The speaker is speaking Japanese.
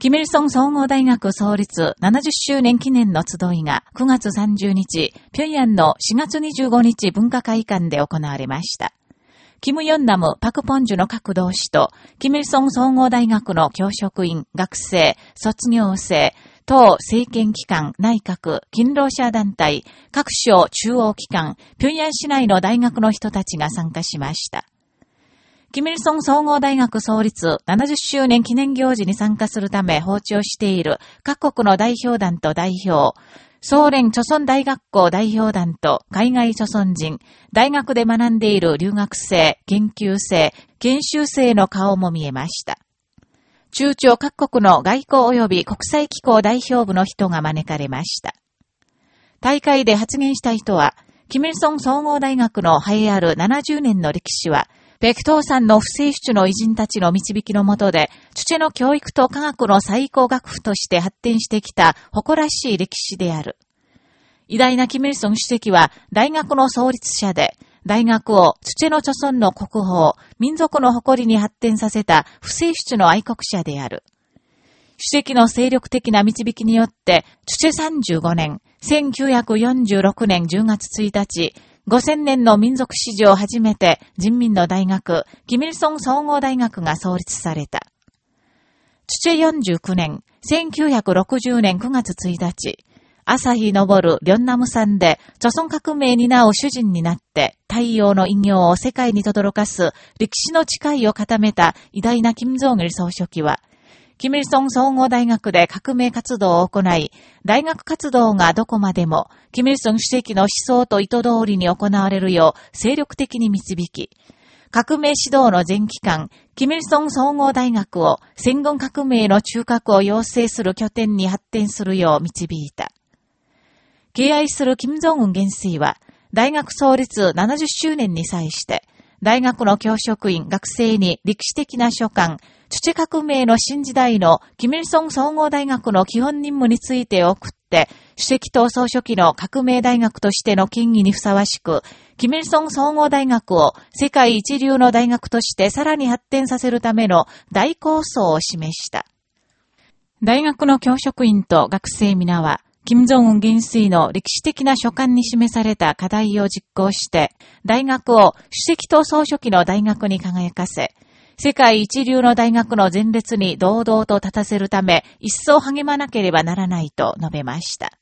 キミルソン総合大学創立70周年記念の集いが9月30日、平壌の4月25日文化会館で行われました。キム・ヨンナム、パク・ポンジュの各同志と、キミルソン総合大学の教職員、学生、卒業生、党政権機関、内閣、勤労者団体、各省中央機関、平壌市内の大学の人たちが参加しました。キミルソン総合大学創立70周年記念行事に参加するため訪朝している各国の代表団と代表、総連著村大学校代表団と海外著村人、大学で学んでいる留学生、研究生、研修生の顔も見えました。中朝各国の外交及び国際機構代表部の人が招かれました。大会で発言した人は、キミルソン総合大学の栄えある70年の歴史は、北東山の不正主の偉人たちの導きのもとで、土の教育と科学の最高学府として発展してきた誇らしい歴史である。偉大なキム・イルソン主席は大学の創立者で、大学を土の著村の国宝、民族の誇りに発展させた不正主の愛国者である。主席の精力的な導きによって、土35年、1946年10月1日、5000年の民族史上初めて人民の大学、キミルソン総合大学が創立された。土49年、1960年9月1日、朝日昇るリョンナム山で、著村革命に担う主人になって、太陽の異業を世界に轟かす歴史の誓いを固めた偉大な金正義総書記は、キミルソン総合大学で革命活動を行い、大学活動がどこまでも、キミルソン主席の思想と意図通りに行われるよう精力的に導き、革命指導の全機関、キミルソン総合大学を戦後革命の中核を養成する拠点に発展するよう導いた。敬愛する金正恩元帥は、大学創立70周年に際して、大学の教職員、学生に歴史的な書簡、土革命の新時代のキミルソン総合大学の基本任務について送って、主席党総書記の革命大学としての権威にふさわしく、キミルソン総合大学を世界一流の大学としてさらに発展させるための大構想を示した。大学の教職員と学生皆は、金正恩元帥の歴史的な書簡に示された課題を実行して、大学を主席党総書記の大学に輝かせ、世界一流の大学の前列に堂々と立たせるため、一層励まなければならないと述べました。